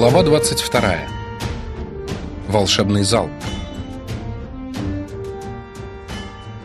Глава 22. Волшебный зал.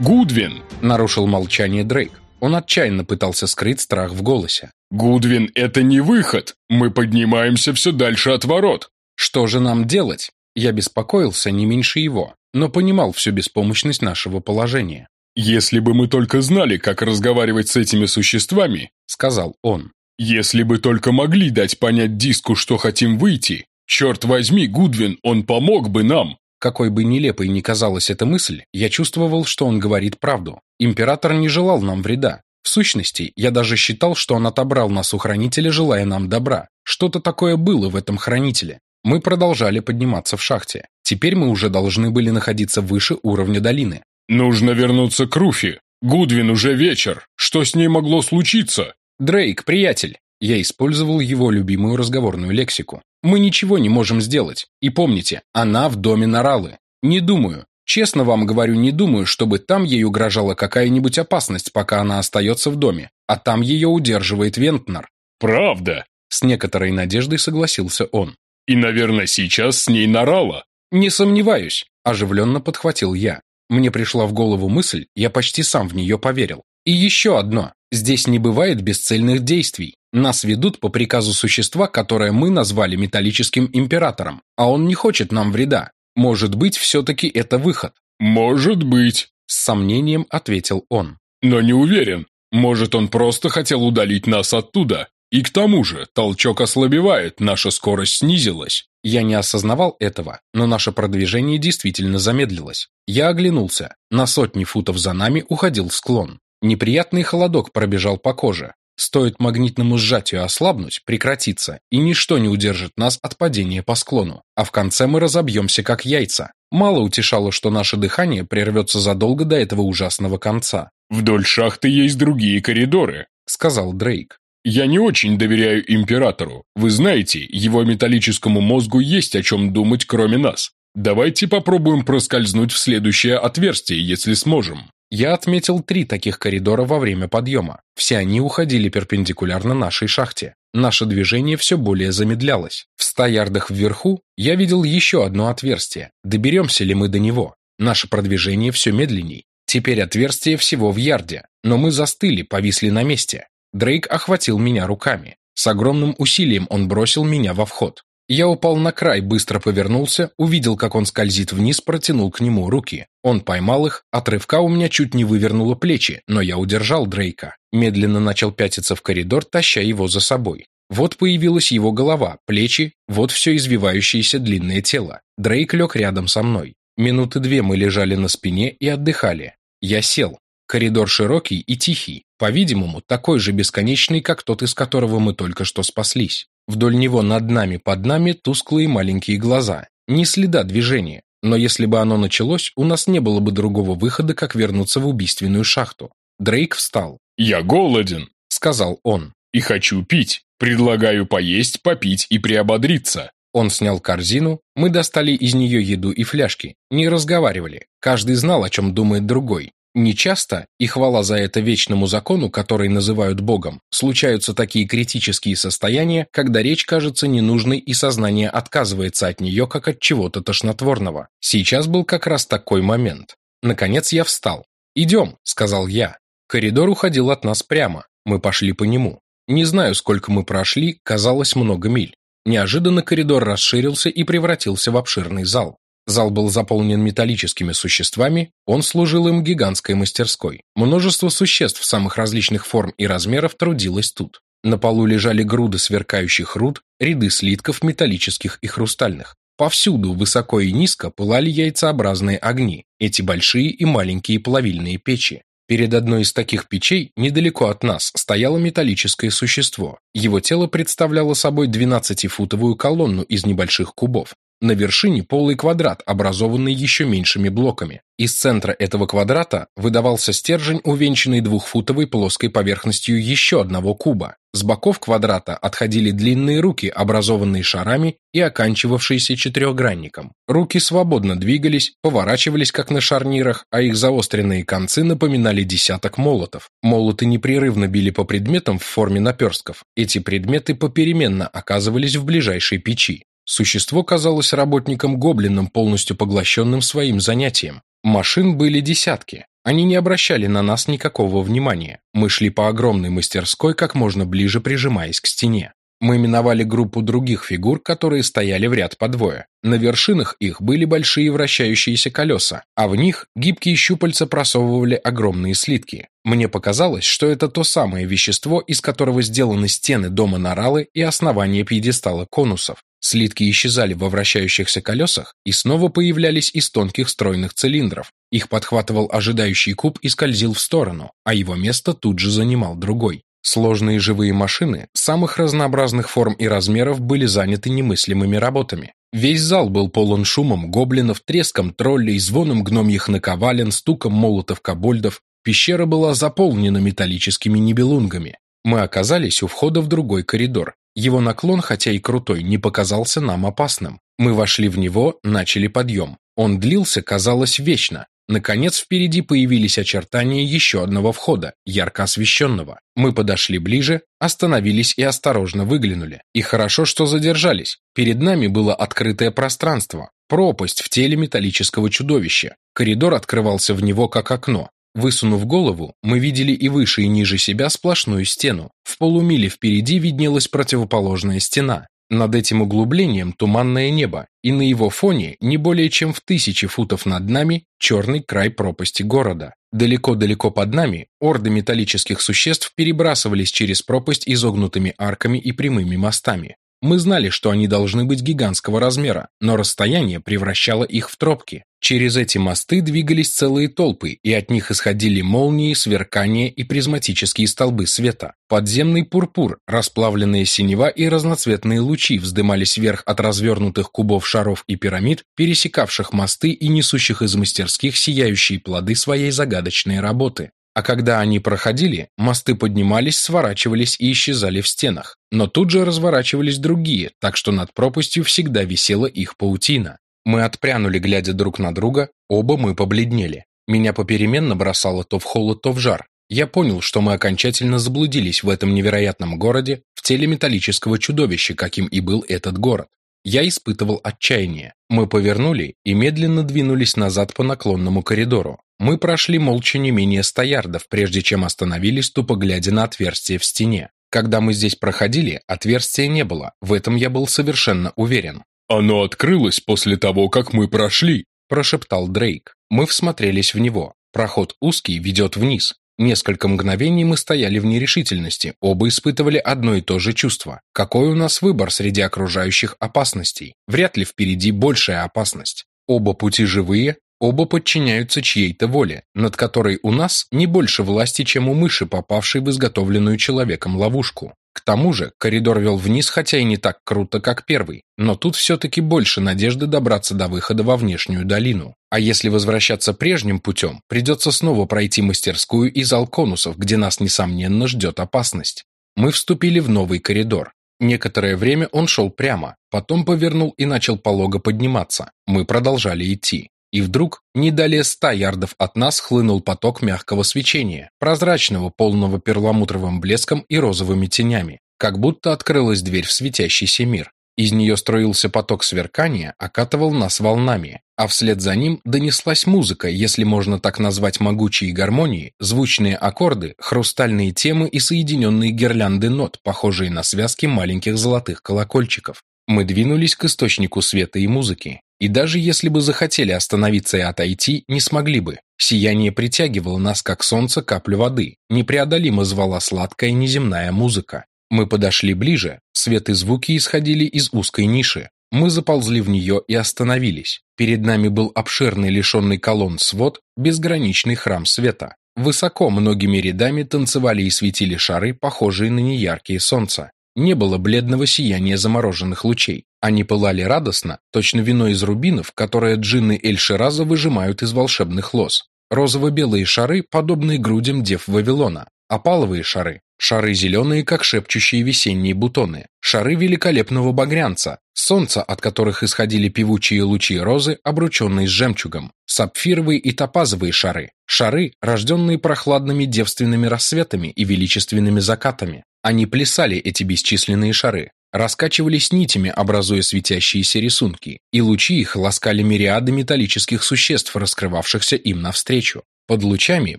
«Гудвин!» — нарушил молчание Дрейк. Он отчаянно пытался скрыть страх в голосе. «Гудвин, это не выход! Мы поднимаемся все дальше от ворот!» «Что же нам делать?» Я беспокоился не меньше его, но понимал всю беспомощность нашего положения. «Если бы мы только знали, как разговаривать с этими существами», — сказал он. «Если бы только могли дать понять диску, что хотим выйти, черт возьми, Гудвин, он помог бы нам!» Какой бы нелепой ни казалась эта мысль, я чувствовал, что он говорит правду. Император не желал нам вреда. В сущности, я даже считал, что он отобрал нас у хранителя, желая нам добра. Что-то такое было в этом хранителе. Мы продолжали подниматься в шахте. Теперь мы уже должны были находиться выше уровня долины. «Нужно вернуться к Руфи. Гудвин уже вечер. Что с ней могло случиться?» «Дрейк, приятель». Я использовал его любимую разговорную лексику. «Мы ничего не можем сделать. И помните, она в доме Наралы. Не думаю, честно вам говорю, не думаю, чтобы там ей угрожала какая-нибудь опасность, пока она остается в доме. А там ее удерживает Вентнер». «Правда?» С некоторой надеждой согласился он. «И, наверное, сейчас с ней Нарала». «Не сомневаюсь», – оживленно подхватил я. Мне пришла в голову мысль, я почти сам в нее поверил. И еще одно. Здесь не бывает бесцельных действий. Нас ведут по приказу существа, которое мы назвали металлическим императором, а он не хочет нам вреда. Может быть, все-таки это выход. «Может быть», – с сомнением ответил он. «Но не уверен. Может, он просто хотел удалить нас оттуда. И к тому же, толчок ослабевает, наша скорость снизилась. Я не осознавал этого, но наше продвижение действительно замедлилось. Я оглянулся. На сотни футов за нами уходил склон. Неприятный холодок пробежал по коже. Стоит магнитному сжатию ослабнуть, прекратиться, и ничто не удержит нас от падения по склону. А в конце мы разобьемся, как яйца. Мало утешало, что наше дыхание прервется задолго до этого ужасного конца. «Вдоль шахты есть другие коридоры», — сказал Дрейк. Я не очень доверяю императору. Вы знаете, его металлическому мозгу есть о чем думать, кроме нас. Давайте попробуем проскользнуть в следующее отверстие, если сможем. Я отметил три таких коридора во время подъема. Все они уходили перпендикулярно нашей шахте. Наше движение все более замедлялось. В ста ярдах вверху я видел еще одно отверстие. Доберемся ли мы до него? Наше продвижение все медленней. Теперь отверстие всего в ярде, но мы застыли, повисли на месте. Дрейк охватил меня руками. С огромным усилием он бросил меня во вход. Я упал на край, быстро повернулся, увидел, как он скользит вниз, протянул к нему руки. Он поймал их, от рывка у меня чуть не вывернуло плечи, но я удержал Дрейка. Медленно начал пятиться в коридор, таща его за собой. Вот появилась его голова, плечи, вот все извивающееся длинное тело. Дрейк лег рядом со мной. Минуты две мы лежали на спине и отдыхали. Я сел. Коридор широкий и тихий, по-видимому, такой же бесконечный, как тот, из которого мы только что спаслись. Вдоль него над нами, под нами тусклые маленькие глаза. Ни следа движения. Но если бы оно началось, у нас не было бы другого выхода, как вернуться в убийственную шахту. Дрейк встал. «Я голоден», — сказал он. «И хочу пить. Предлагаю поесть, попить и приободриться». Он снял корзину, мы достали из нее еду и фляжки, не разговаривали. Каждый знал, о чем думает другой. Нечасто, и хвала за это вечному закону, который называют Богом, случаются такие критические состояния, когда речь кажется ненужной и сознание отказывается от нее, как от чего-то тошнотворного. Сейчас был как раз такой момент. Наконец я встал. «Идем», — сказал я. Коридор уходил от нас прямо. Мы пошли по нему. Не знаю, сколько мы прошли, казалось много миль. Неожиданно коридор расширился и превратился в обширный зал. Зал был заполнен металлическими существами, он служил им гигантской мастерской. Множество существ самых различных форм и размеров трудилось тут. На полу лежали груды сверкающих руд, ряды слитков металлических и хрустальных. Повсюду, высоко и низко, пылали яйцеобразные огни, эти большие и маленькие плавильные печи. Перед одной из таких печей, недалеко от нас, стояло металлическое существо. Его тело представляло собой 12-футовую колонну из небольших кубов. На вершине полый квадрат, образованный еще меньшими блоками. Из центра этого квадрата выдавался стержень, увенчанный двухфутовой плоской поверхностью еще одного куба. С боков квадрата отходили длинные руки, образованные шарами и оканчивавшиеся четырехгранником. Руки свободно двигались, поворачивались как на шарнирах, а их заостренные концы напоминали десяток молотов. Молоты непрерывно били по предметам в форме наперстков. Эти предметы попеременно оказывались в ближайшей печи. Существо казалось работником-гоблином, полностью поглощенным своим занятием. Машин были десятки. Они не обращали на нас никакого внимания. Мы шли по огромной мастерской, как можно ближе прижимаясь к стене. Мы миновали группу других фигур, которые стояли в ряд по двое. На вершинах их были большие вращающиеся колеса, а в них гибкие щупальца просовывали огромные слитки. Мне показалось, что это то самое вещество, из которого сделаны стены дома Наралы и основание пьедестала конусов. Слитки исчезали во вращающихся колесах и снова появлялись из тонких стройных цилиндров. Их подхватывал ожидающий куб и скользил в сторону, а его место тут же занимал другой. Сложные живые машины самых разнообразных форм и размеров были заняты немыслимыми работами. Весь зал был полон шумом гоблинов, треском троллей, звоном гномьих наковален, стуком молотов кобольдов. Пещера была заполнена металлическими небелунгами. Мы оказались у входа в другой коридор, его наклон, хотя и крутой, не показался нам опасным. Мы вошли в него, начали подъем. Он длился, казалось, вечно. Наконец впереди появились очертания еще одного входа, ярко освещенного. Мы подошли ближе, остановились и осторожно выглянули. И хорошо, что задержались. Перед нами было открытое пространство, пропасть в теле металлического чудовища. Коридор открывался в него как окно. Высунув голову, мы видели и выше, и ниже себя сплошную стену. В полумиле впереди виднелась противоположная стена. Над этим углублением туманное небо, и на его фоне, не более чем в тысячи футов над нами, черный край пропасти города. Далеко-далеко под нами орды металлических существ перебрасывались через пропасть изогнутыми арками и прямыми мостами. Мы знали, что они должны быть гигантского размера, но расстояние превращало их в тропки. Через эти мосты двигались целые толпы, и от них исходили молнии, сверкания и призматические столбы света. Подземный пурпур, расплавленные синева и разноцветные лучи вздымались вверх от развернутых кубов шаров и пирамид, пересекавших мосты и несущих из мастерских сияющие плоды своей загадочной работы. А когда они проходили, мосты поднимались, сворачивались и исчезали в стенах. Но тут же разворачивались другие, так что над пропастью всегда висела их паутина. Мы отпрянули, глядя друг на друга, оба мы побледнели. Меня попеременно бросало то в холод, то в жар. Я понял, что мы окончательно заблудились в этом невероятном городе, в теле металлического чудовища, каким и был этот город. Я испытывал отчаяние. Мы повернули и медленно двинулись назад по наклонному коридору. Мы прошли молча не менее ста ярдов, прежде чем остановились, тупо глядя на отверстие в стене. Когда мы здесь проходили, отверстия не было, в этом я был совершенно уверен. «Оно открылось после того, как мы прошли», – прошептал Дрейк. Мы всмотрелись в него. Проход узкий, ведет вниз. Несколько мгновений мы стояли в нерешительности, оба испытывали одно и то же чувство. Какой у нас выбор среди окружающих опасностей? Вряд ли впереди большая опасность. Оба пути живые, оба подчиняются чьей-то воле, над которой у нас не больше власти, чем у мыши, попавшей в изготовленную человеком ловушку. К тому же коридор вел вниз, хотя и не так круто, как первый, но тут все-таки больше надежды добраться до выхода во внешнюю долину. А если возвращаться прежним путем, придется снова пройти мастерскую и зал конусов, где нас, несомненно, ждет опасность. Мы вступили в новый коридор. Некоторое время он шел прямо, потом повернул и начал полого подниматься. Мы продолжали идти. И вдруг, не далее ста ярдов от нас хлынул поток мягкого свечения, прозрачного, полного перламутровым блеском и розовыми тенями, как будто открылась дверь в светящийся мир. Из нее строился поток сверкания, окатывал нас волнами, а вслед за ним донеслась музыка, если можно так назвать могучие гармонии, звучные аккорды, хрустальные темы и соединенные гирлянды нот, похожие на связки маленьких золотых колокольчиков. Мы двинулись к источнику света и музыки, и даже если бы захотели остановиться и отойти, не смогли бы. Сияние притягивало нас, как солнце, каплю воды. Непреодолимо звала сладкая неземная музыка. Мы подошли ближе, свет и звуки исходили из узкой ниши. Мы заползли в нее и остановились. Перед нами был обширный, лишенный колонн свод, безграничный храм света. Высоко многими рядами танцевали и светили шары, похожие на неяркие солнца. Не было бледного сияния замороженных лучей. Они пылали радостно, точно вино из рубинов, которое джинны Эль-Шираза выжимают из волшебных лоз. Розово-белые шары, подобные грудям дев Вавилона. Опаловые шары, шары зеленые, как шепчущие весенние бутоны, шары великолепного багрянца, солнца, от которых исходили певучие лучи розы, обрученные с жемчугом, сапфировые и топазовые шары, шары, рожденные прохладными девственными рассветами и величественными закатами. Они плясали, эти бесчисленные шары, раскачивались нитями, образуя светящиеся рисунки, и лучи их ласкали мириады металлических существ, раскрывавшихся им навстречу. Под лучами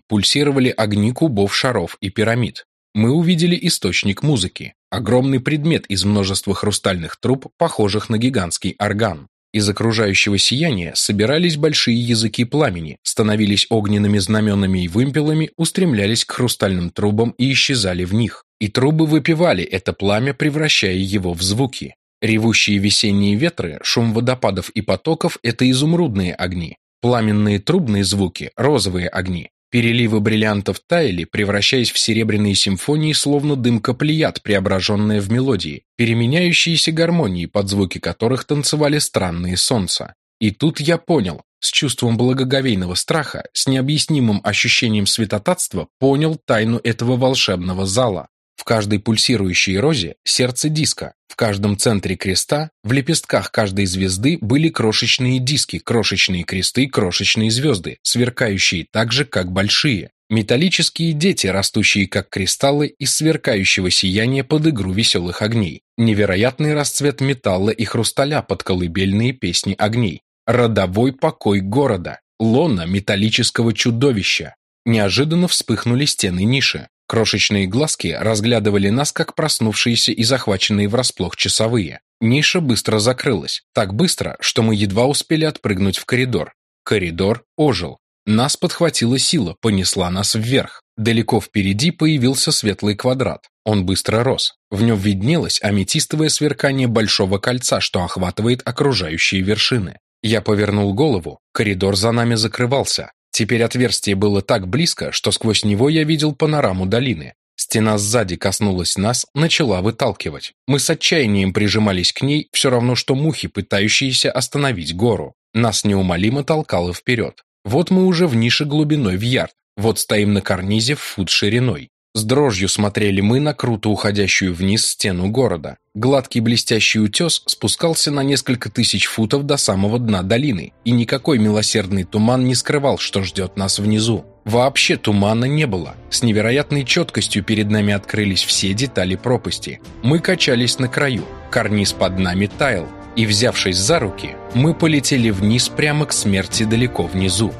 пульсировали огни кубов шаров и пирамид. Мы увидели источник музыки, огромный предмет из множества хрустальных труб, похожих на гигантский орган. Из окружающего сияния собирались большие языки пламени, становились огненными знаменами и вымпелами, устремлялись к хрустальным трубам и исчезали в них. И трубы выпивали это пламя, превращая его в звуки. Ревущие весенние ветры, шум водопадов и потоков – это изумрудные огни. Пламенные трубные звуки – розовые огни. Переливы бриллиантов таяли, превращаясь в серебряные симфонии, словно дымка плеяд, преображенная в мелодии, переменяющиеся гармонии, под звуки которых танцевали странные солнца. И тут я понял, с чувством благоговейного страха, с необъяснимым ощущением святотатства, понял тайну этого волшебного зала. В каждой пульсирующей розе сердце диска, в каждом центре креста, в лепестках каждой звезды были крошечные диски, крошечные кресты, крошечные звезды, сверкающие так же, как большие. Металлические дети, растущие как кристаллы из сверкающего сияния под игру веселых огней. Невероятный расцвет металла и хрусталя под колыбельные песни огней. Родовой покой города. Лона металлического чудовища. Неожиданно вспыхнули стены ниши. Крошечные глазки разглядывали нас, как проснувшиеся и захваченные врасплох часовые. Ниша быстро закрылась. Так быстро, что мы едва успели отпрыгнуть в коридор. Коридор ожил. Нас подхватила сила, понесла нас вверх. Далеко впереди появился светлый квадрат. Он быстро рос. В нем виднелось аметистовое сверкание большого кольца, что охватывает окружающие вершины. Я повернул голову. Коридор за нами закрывался. Теперь отверстие было так близко, что сквозь него я видел панораму долины. Стена сзади коснулась нас, начала выталкивать. Мы с отчаянием прижимались к ней, все равно что мухи, пытающиеся остановить гору. Нас неумолимо толкало вперед. Вот мы уже в нише глубиной в ярд, вот стоим на карнизе в фут шириной. С дрожью смотрели мы на круто уходящую вниз стену города. Гладкий блестящий утес спускался на несколько тысяч футов до самого дна долины, и никакой милосердный туман не скрывал, что ждет нас внизу. Вообще тумана не было. С невероятной четкостью перед нами открылись все детали пропасти. Мы качались на краю, карниз под нами таял, и, взявшись за руки, мы полетели вниз прямо к смерти далеко внизу.